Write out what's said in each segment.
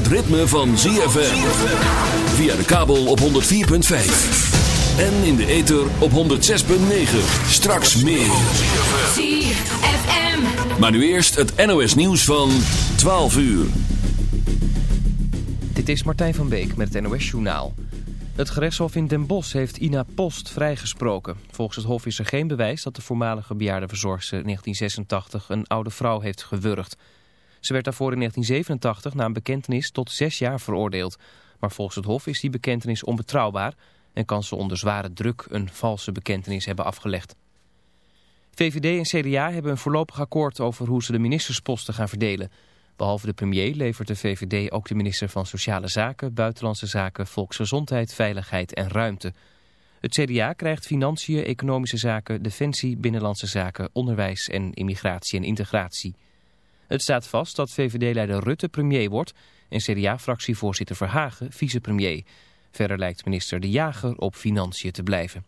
het ritme van ZFM. Via de kabel op 104.5. En in de ether op 106.9. Straks meer. ZFM. Maar nu eerst het NOS nieuws van 12 uur. Dit is Martijn van Beek met het NOS Journaal. Het gerechtshof in Den Bosch heeft Ina Post vrijgesproken. Volgens het hof is er geen bewijs dat de voormalige bejaardenverzorgster in 1986 een oude vrouw heeft gewurgd. Ze werd daarvoor in 1987 na een bekentenis tot zes jaar veroordeeld. Maar volgens het hof is die bekentenis onbetrouwbaar en kan ze onder zware druk een valse bekentenis hebben afgelegd. VVD en CDA hebben een voorlopig akkoord over hoe ze de ministersposten gaan verdelen. Behalve de premier levert de VVD ook de minister van Sociale Zaken, Buitenlandse Zaken, Volksgezondheid, Veiligheid en Ruimte. Het CDA krijgt Financiën, Economische Zaken, Defensie, Binnenlandse Zaken, Onderwijs en Immigratie en Integratie. Het staat vast dat VVD-leider Rutte premier wordt en CDA-fractievoorzitter Verhagen vicepremier. Verder lijkt minister De Jager op Financiën te blijven.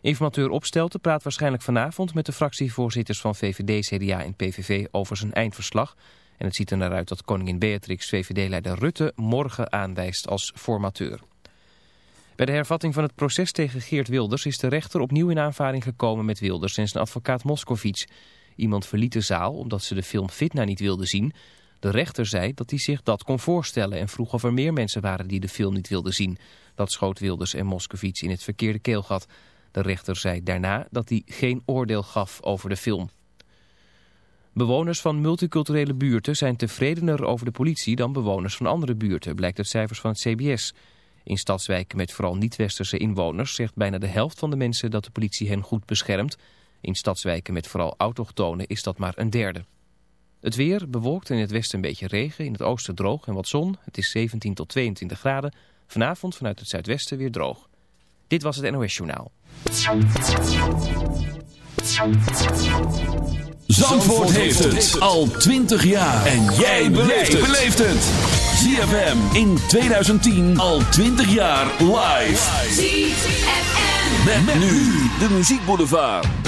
Informateur Opstelten praat waarschijnlijk vanavond met de fractievoorzitters van VVD, CDA en PVV over zijn eindverslag. En het ziet er naar uit dat koningin Beatrix VVD-leider Rutte morgen aanwijst als formateur. Bij de hervatting van het proces tegen Geert Wilders is de rechter opnieuw in aanvaring gekomen met Wilders en zijn advocaat Moscovici. Iemand verliet de zaal omdat ze de film Fitna niet wilde zien. De rechter zei dat hij zich dat kon voorstellen en vroeg of er meer mensen waren die de film niet wilden zien. Dat schoot Wilders en Moscovici in het verkeerde keelgat. De rechter zei daarna dat hij geen oordeel gaf over de film. Bewoners van multiculturele buurten zijn tevredener over de politie dan bewoners van andere buurten, blijkt uit cijfers van het CBS. In stadswijken met vooral niet-westerse inwoners zegt bijna de helft van de mensen dat de politie hen goed beschermt. In stadswijken met vooral autochtonen is dat maar een derde. Het weer bewolkt in het westen een beetje regen, in het oosten droog en wat zon. Het is 17 tot 22 graden. Vanavond vanuit het zuidwesten weer droog. Dit was het NOS Journaal. Zandvoort heeft het al 20 jaar. En jij beleeft het. ZFM in 2010 al 20 jaar live. ZFM. Met, nu de muziekboulevard. We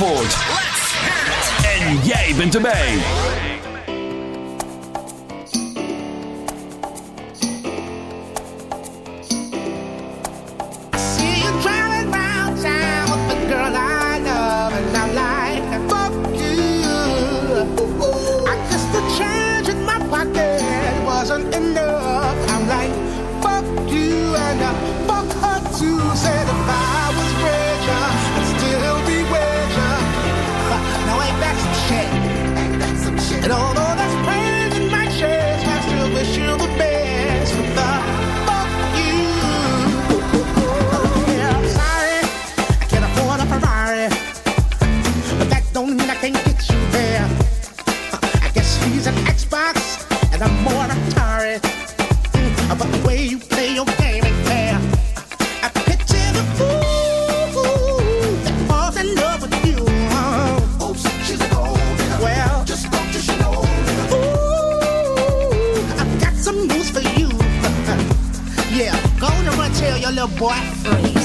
Zandvoort. a boy free.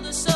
the sun.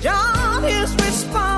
job is responsible.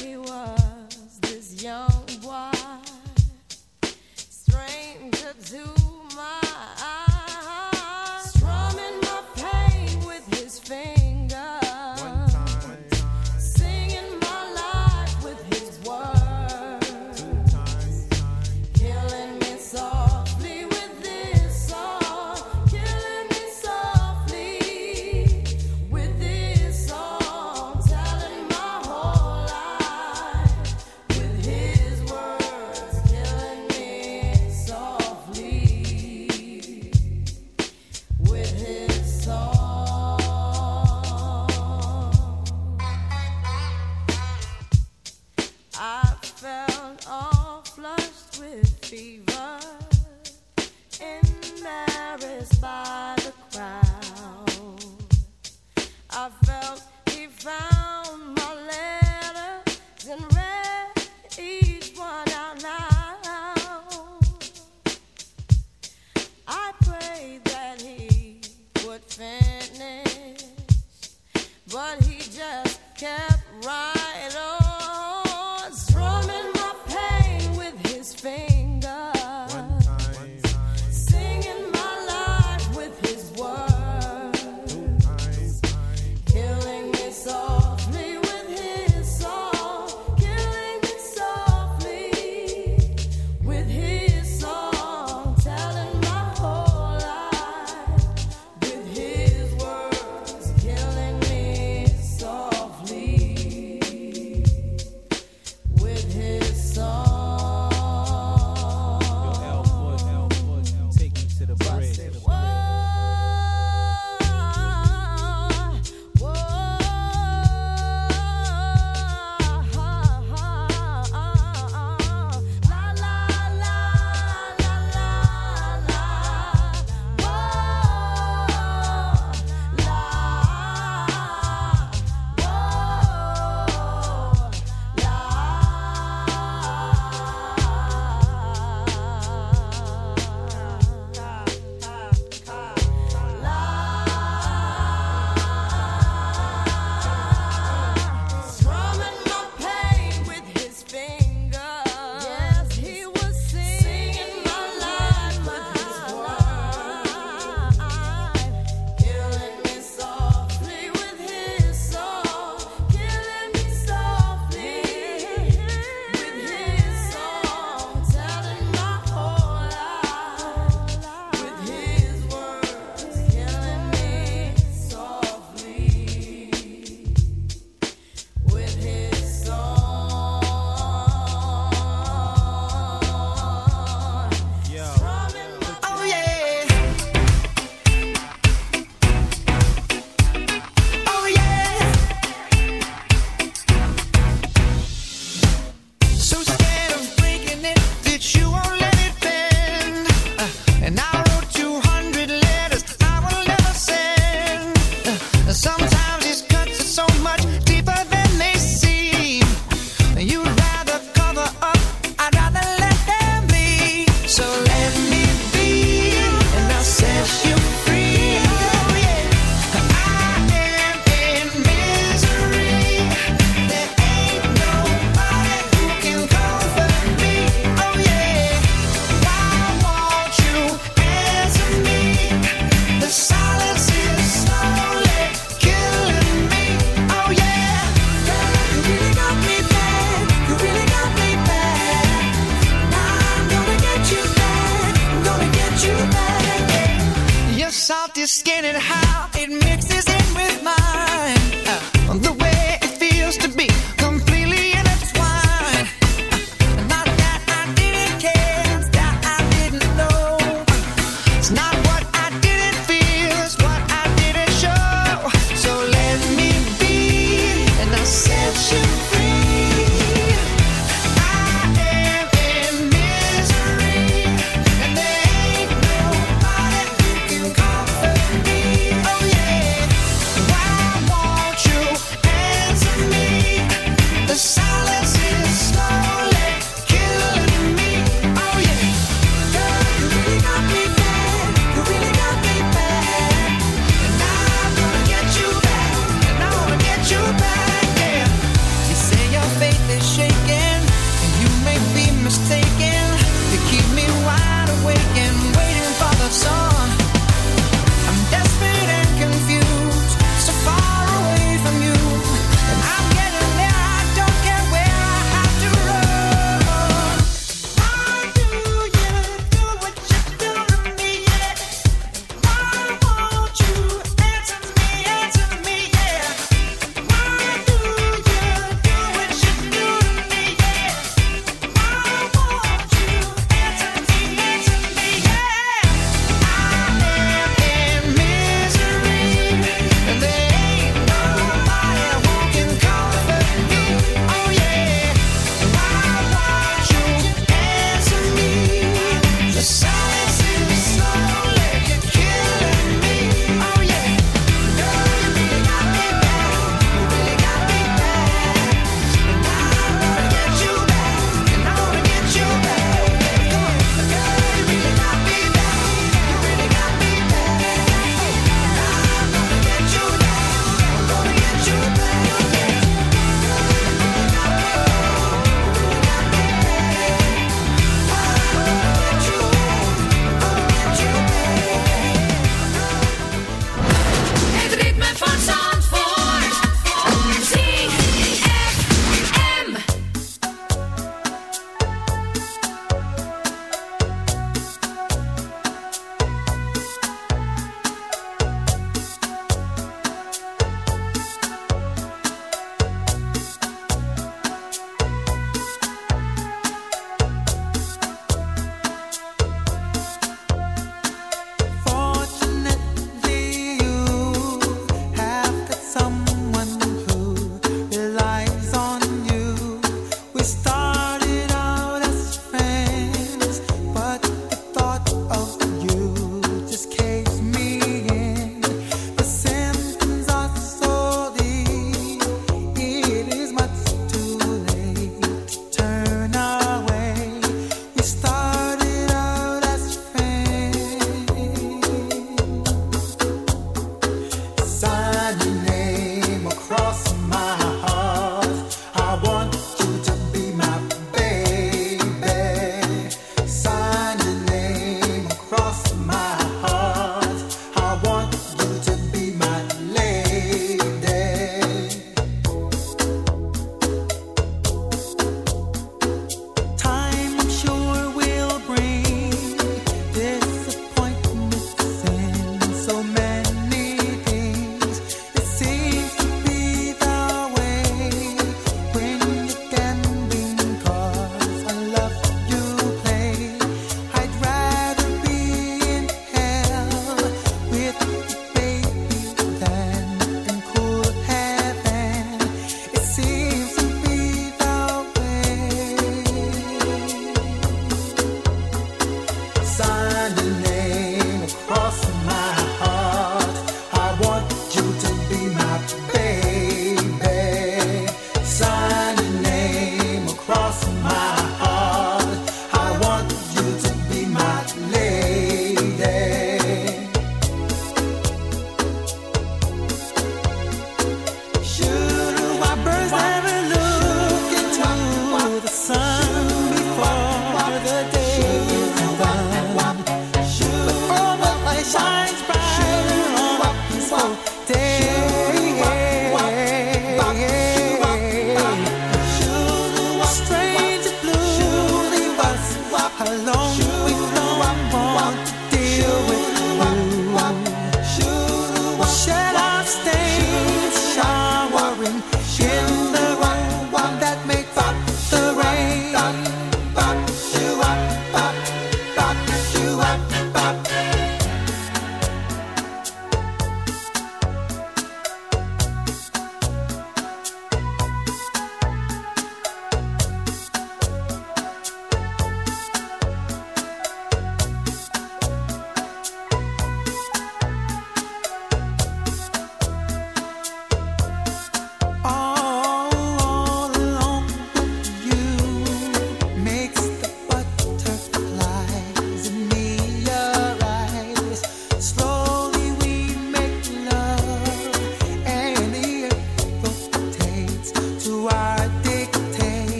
about your skin and how it mixes in with mine. Uh, the way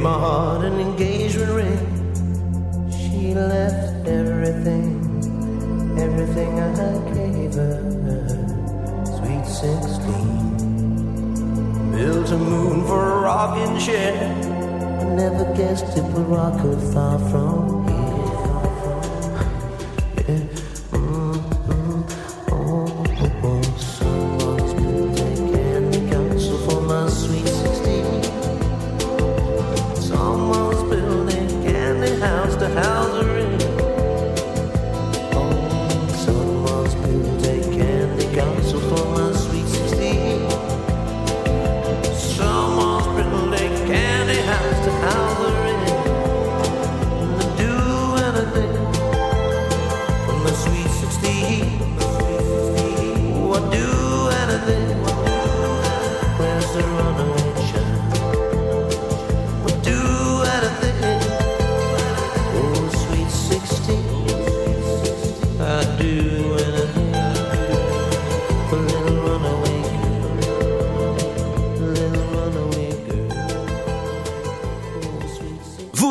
my heart an engagement ring. She left everything, everything I gave her. Sweet 16. Built a moon for a rocking chair. I never guessed it would rock her far from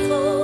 beautiful.